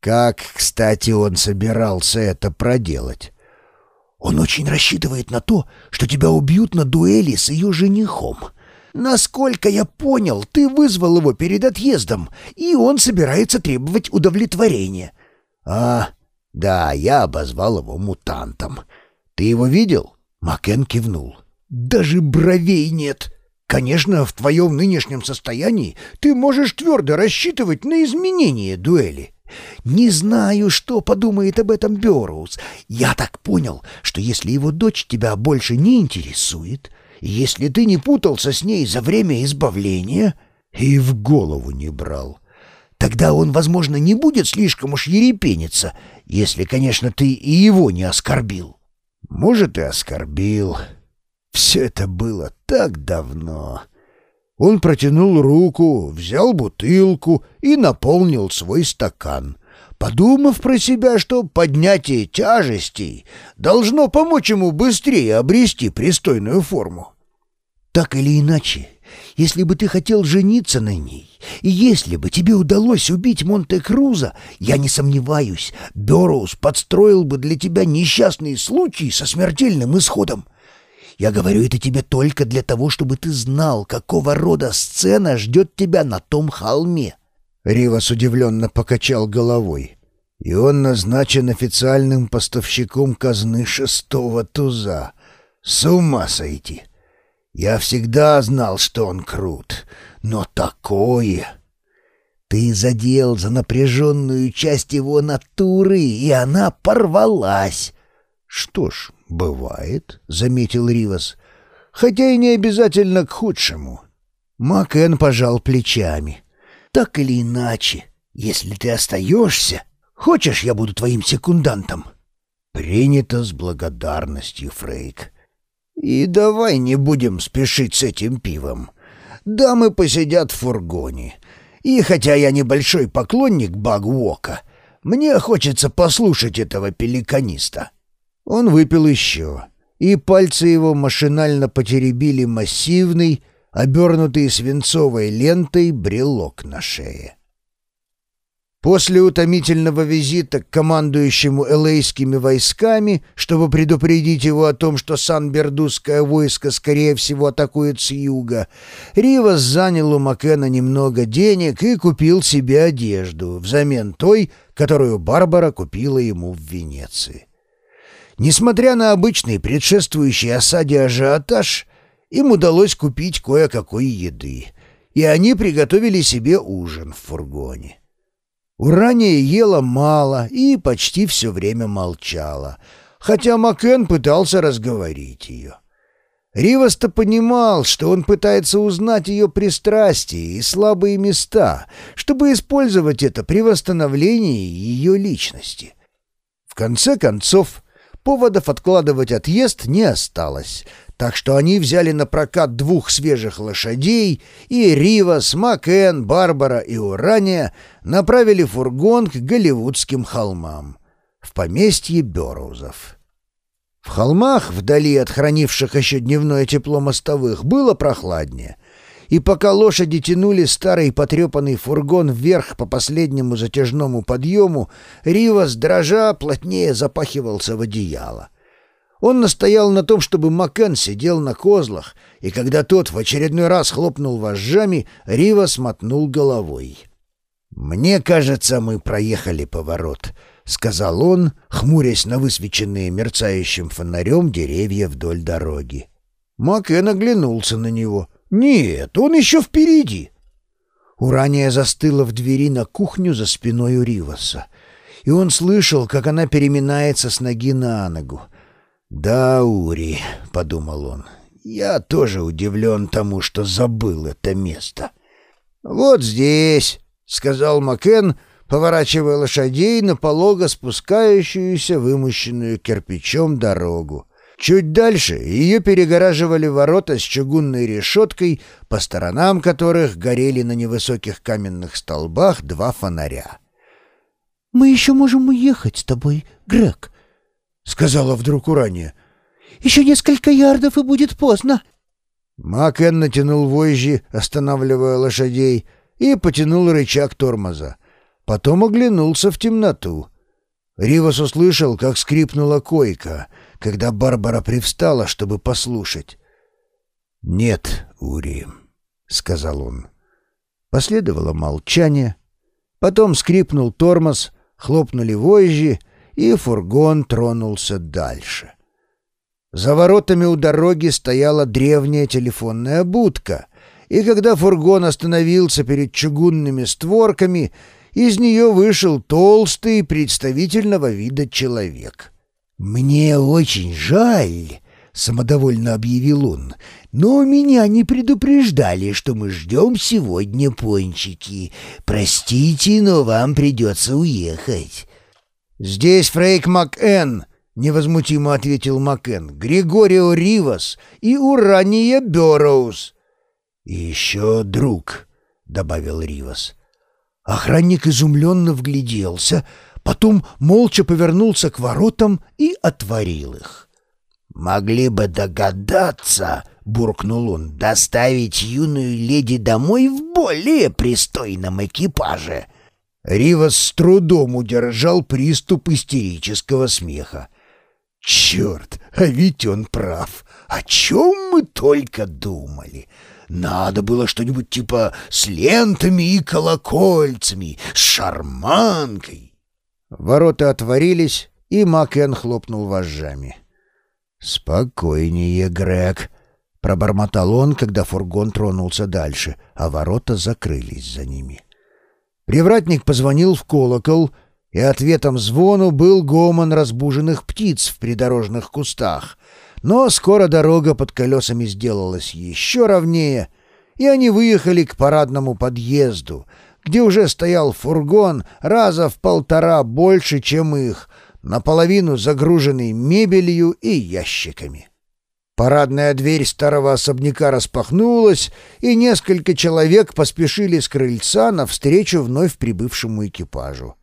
Как, кстати, он собирался это проделать? Он очень рассчитывает на то, что тебя убьют на дуэли с ее женихом. Насколько я понял, ты вызвал его перед отъездом, и он собирается требовать удовлетворения. А, да, я обозвал его мутантом. Ты его видел? Макен кивнул. Даже бровей нет. Конечно, в твоем нынешнем состоянии ты можешь твердо рассчитывать на изменение дуэли. Не знаю, что подумает об этом Бёрроуз. Я так понял, что если его дочь тебя больше не интересует, если ты не путался с ней за время избавления и в голову не брал, тогда он, возможно, не будет слишком уж ерепениться, если, конечно, ты и его не оскорбил. Может, и оскорбил. Все это было так давно. Он протянул руку, взял бутылку и наполнил свой стакан, подумав про себя, что поднятие тяжестей должно помочь ему быстрее обрести пристойную форму. Так или иначе, если бы ты хотел жениться на ней, и если бы тебе удалось убить Монте-Круза, я не сомневаюсь, Бёрроуз подстроил бы для тебя несчастный случай со смертельным исходом. Я говорю это тебе только для того, чтобы ты знал, какого рода сцена ждет тебя на том холме». Ривас удивленно покачал головой. «И он назначен официальным поставщиком казны шестого туза. С ума сойти! Я всегда знал, что он крут, но такое...» Ты задел за напряженную часть его натуры, и она порвалась. Что ж, «Бывает», — заметил Ривас, — «хотя и не обязательно к худшему». Макен пожал плечами. «Так или иначе, если ты остаешься, хочешь, я буду твоим секундантом?» «Принято с благодарностью, Фрейк. И давай не будем спешить с этим пивом. Дамы посидят в фургоне. И хотя я небольшой поклонник Багуока, мне хочется послушать этого пеликаниста». Он выпил еще, и пальцы его машинально потеребили массивный, обернутый свинцовой лентой брелок на шее. После утомительного визита к командующему элейскими войсками, чтобы предупредить его о том, что сан-бердусское войско, скорее всего, атакует с юга, Ривас занял у Макена немного денег и купил себе одежду взамен той, которую Барбара купила ему в Венеции. Несмотря на обычный предшествующий осаде ажиотаж, им удалось купить кое-какой еды, и они приготовили себе ужин в фургоне. Урания ела мало и почти все время молчала, хотя Макен пытался разговорить ее. Ривас-то понимал, что он пытается узнать ее пристрастия и слабые места, чтобы использовать это при восстановлении ее личности. В конце концов, Поводов откладывать отъезд не осталось, так что они взяли на прокат двух свежих лошадей, и Ривас, Макен, Барбара и Урания направили фургон к Голливудским холмам, в поместье Берузов. В холмах, вдали от хранивших еще дневное тепло мостовых, было прохладнее — и пока лошади тянули старый потрепанный фургон вверх по последнему затяжному подъему, Ривас, дрожа, плотнее запахивался в одеяло. Он настоял на том, чтобы Макен сидел на козлах, и когда тот в очередной раз хлопнул вожжами, Ривас мотнул головой. «Мне кажется, мы проехали поворот», — сказал он, хмурясь на высвеченные мерцающим фонарем деревья вдоль дороги. Макен оглянулся на него — «Нет, он еще впереди!» Урания застыла в двери на кухню за спиной у Риваса, и он слышал, как она переминается с ноги на ногу. «Да, Ури», — подумал он, — «я тоже удивлен тому, что забыл это место». «Вот здесь», — сказал Макен, поворачивая лошадей на полого спускающуюся, вымощенную кирпичом дорогу. Чуть дальше ее перегораживали ворота с чугунной решеткой, по сторонам которых горели на невысоких каменных столбах два фонаря. «Мы еще можем уехать с тобой, Грег», — сказала вдруг Урания. «Еще несколько ярдов, и будет поздно». Макен натянул вожжи, останавливая лошадей, и потянул рычаг тормоза. Потом оглянулся в темноту. Ривас услышал, как скрипнула койка, когда Барбара привстала, чтобы послушать. «Нет, Ури», — сказал он. Последовало молчание. Потом скрипнул тормоз, хлопнули вожжи, и фургон тронулся дальше. За воротами у дороги стояла древняя телефонная будка, и когда фургон остановился перед чугунными створками, из нее вышел толстый, представительного вида человек. «Мне очень жаль», — самодовольно объявил он, «но меня не предупреждали, что мы ждем сегодня пончики. Простите, но вам придется уехать». «Здесь Фрейк МакЭн», — невозмутимо ответил МакЭн, «Григорио Ривас и Урания Бёроуз». «И еще друг», — добавил Ривас. Охранник изумленно вгляделся, потом молча повернулся к воротам и отворил их. «Могли бы догадаться», — буркнул он, — «доставить юную леди домой в более пристойном экипаже». Ривас с трудом удержал приступ истерического смеха. «Черт, а ведь он прав. О чем мы только думали? Надо было что-нибудь типа с лентами и колокольцами, с шарманкой. Ворота отворились, и Макен хлопнул вожжами. «Спокойнее, Грег», — пробормотал он, когда фургон тронулся дальше, а ворота закрылись за ними. Привратник позвонил в колокол, и ответом звону был гомон разбуженных птиц в придорожных кустах — но скоро дорога под колесами сделалась еще ровнее, и они выехали к парадному подъезду, где уже стоял фургон раза в полтора больше, чем их, наполовину загруженный мебелью и ящиками. Парадная дверь старого особняка распахнулась, и несколько человек поспешили с крыльца навстречу вновь прибывшему экипажу.